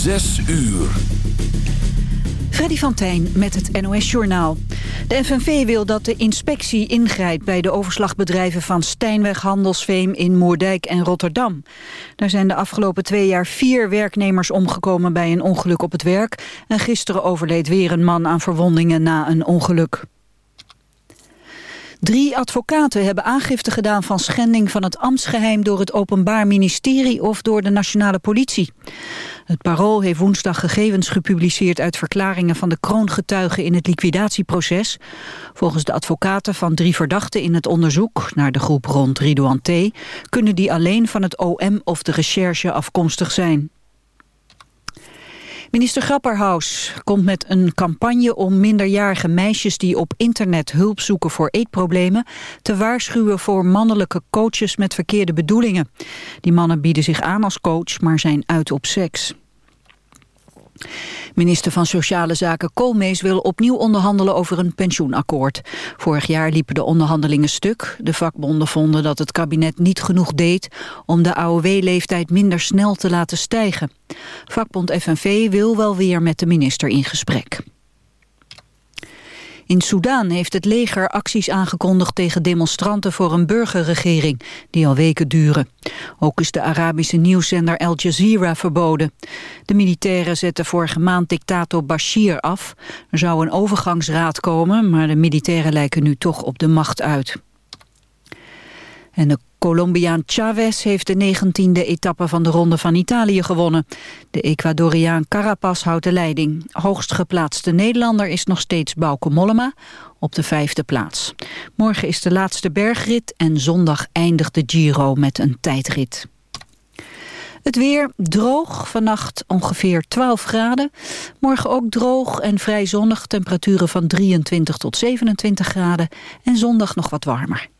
Zes uur. Freddy van Tijn met het NOS-journaal. De FNV wil dat de inspectie ingrijpt bij de overslagbedrijven van Stijnweg, Handelsveem in Moerdijk en Rotterdam. Daar zijn de afgelopen twee jaar vier werknemers omgekomen bij een ongeluk op het werk. En gisteren overleed weer een man aan verwondingen na een ongeluk. Drie advocaten hebben aangifte gedaan van schending van het ambtsgeheim door het Openbaar Ministerie of door de Nationale Politie. Het Parool heeft woensdag gegevens gepubliceerd uit verklaringen van de kroongetuigen in het liquidatieproces. Volgens de advocaten van drie verdachten in het onderzoek naar de groep rond Ridouan T. kunnen die alleen van het OM of de recherche afkomstig zijn. Minister Grapperhaus komt met een campagne om minderjarige meisjes die op internet hulp zoeken voor eetproblemen te waarschuwen voor mannelijke coaches met verkeerde bedoelingen. Die mannen bieden zich aan als coach, maar zijn uit op seks. Minister van Sociale Zaken Koolmees wil opnieuw onderhandelen over een pensioenakkoord. Vorig jaar liepen de onderhandelingen stuk. De vakbonden vonden dat het kabinet niet genoeg deed om de AOW-leeftijd minder snel te laten stijgen. Vakbond FNV wil wel weer met de minister in gesprek. In Soedan heeft het leger acties aangekondigd tegen demonstranten voor een burgerregering, die al weken duren. Ook is de Arabische nieuwszender Al Jazeera verboden. De militairen zetten vorige maand dictator Bashir af. Er zou een overgangsraad komen, maar de militairen lijken nu toch op de macht uit. En Colombiaan Chavez heeft de 19e etappe van de Ronde van Italië gewonnen. De Ecuadoriaan Carapaz houdt de leiding. Hoogst geplaatste Nederlander is nog steeds Bauke Mollema op de vijfde plaats. Morgen is de laatste bergrit en zondag eindigt de Giro met een tijdrit. Het weer droog, vannacht ongeveer 12 graden. Morgen ook droog en vrij zonnig, temperaturen van 23 tot 27 graden. En zondag nog wat warmer.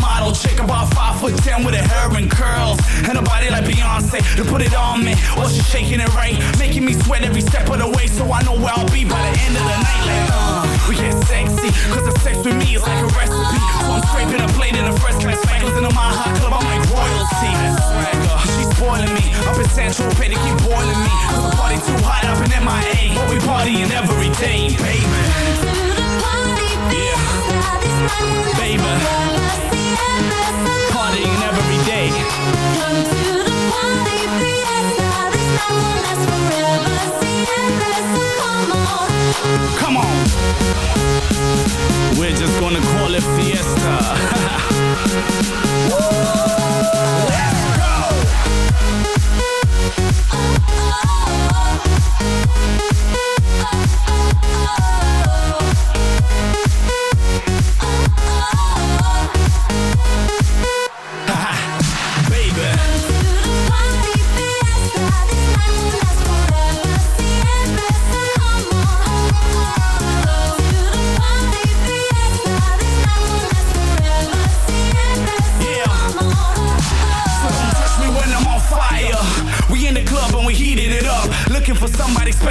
Model chick about five foot ten with her hair and curls. And a body like Beyonce to put it on me. While she's shaking it right, making me sweat every step of the way. So I know where I'll be by the end of the night. Like, uh, we get sexy, cause the sex with me is like a recipe. So I'm scraping a plate in a first class flight. in my hot club, I'm like royalty. She's spoiling me. Up in Central Pay to keep boiling me. Cause the party too hot up in MIA. But we partying every day, baby. Baby. Partying every day. Come to the party, night will last forever. Come on. Come on. We're just gonna call it fiesta.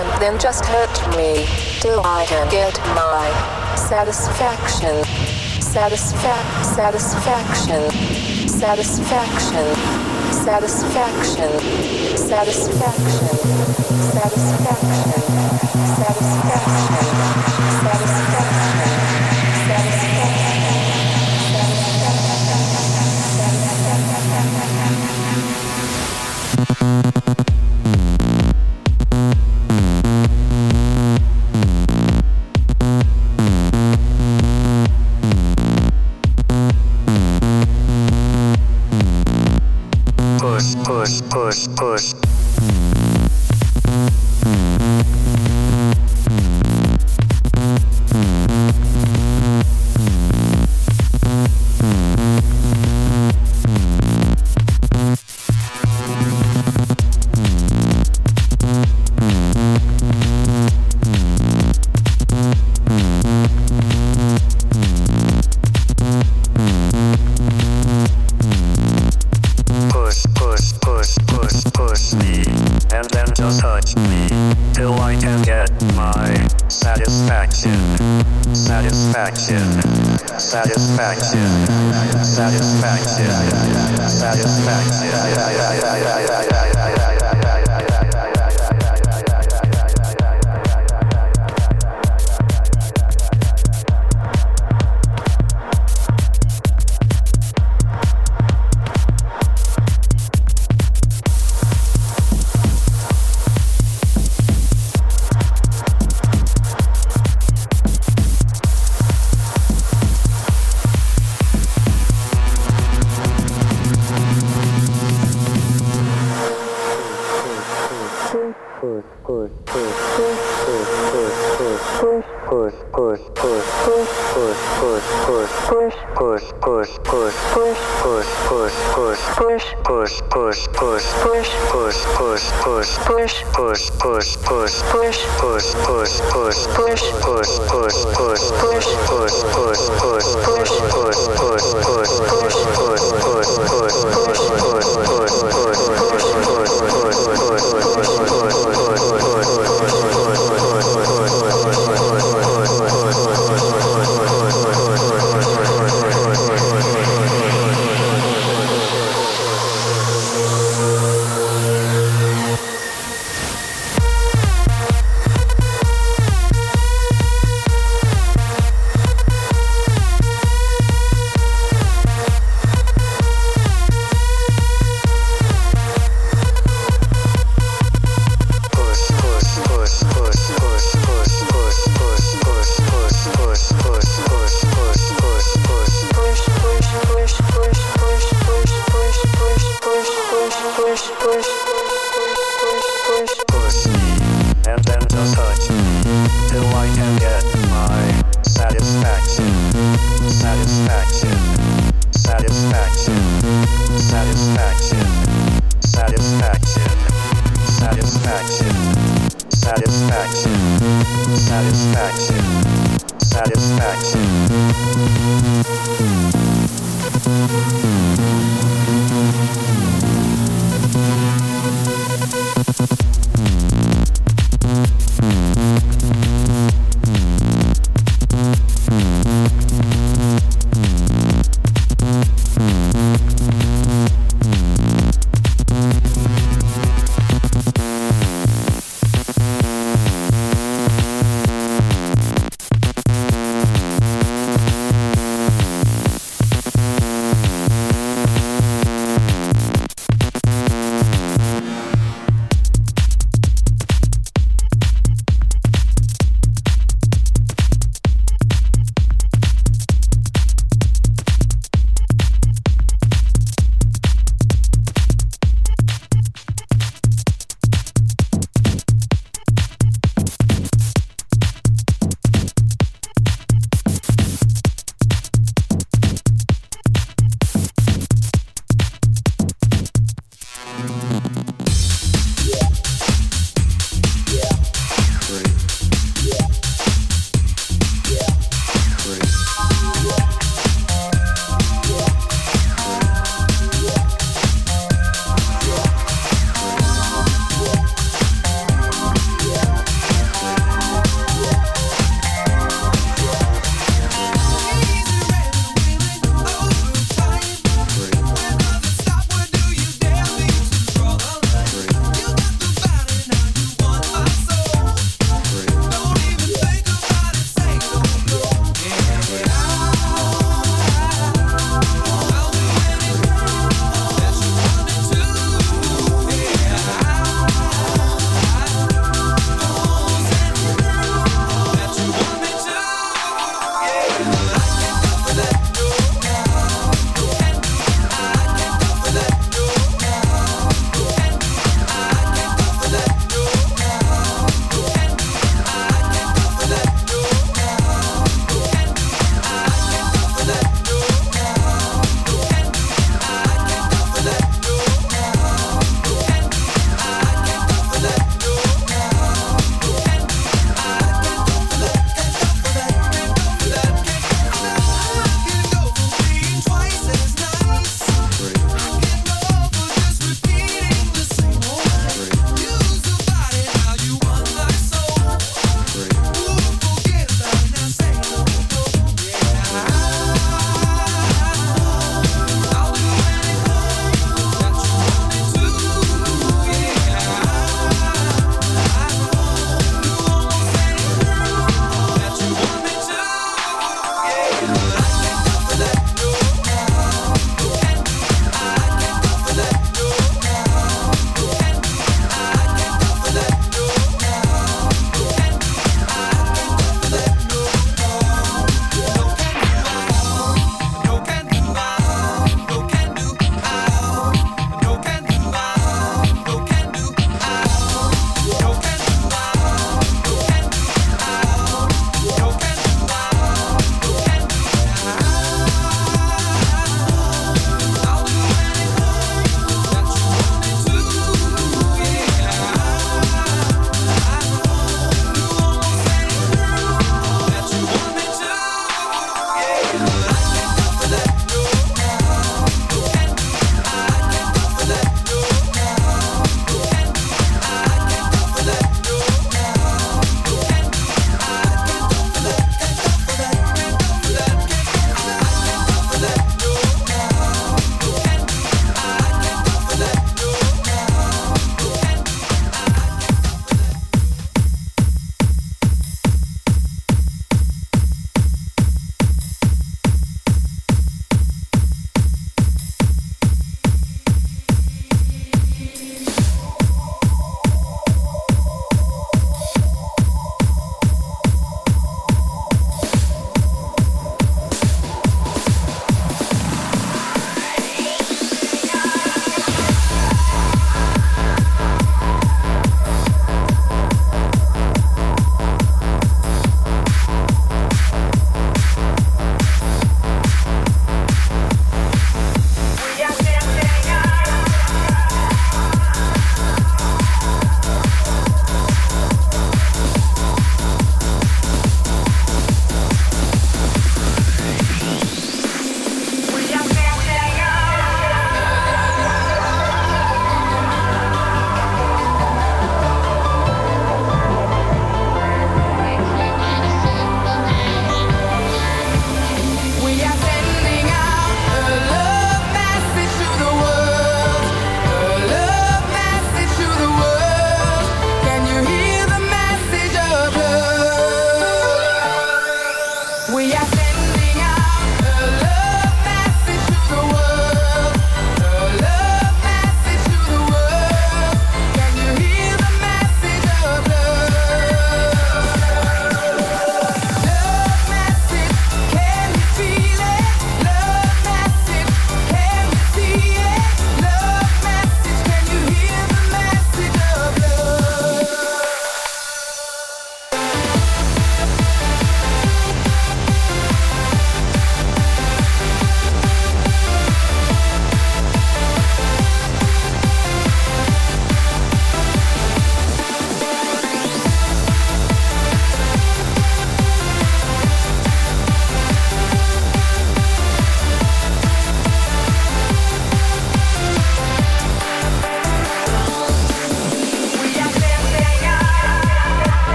and then just hurt me till I can get my satisfaction. Satisfaction. Satisfaction. Satisfaction. Satisfaction. Satisfaction. Satisfaction. satisfaction.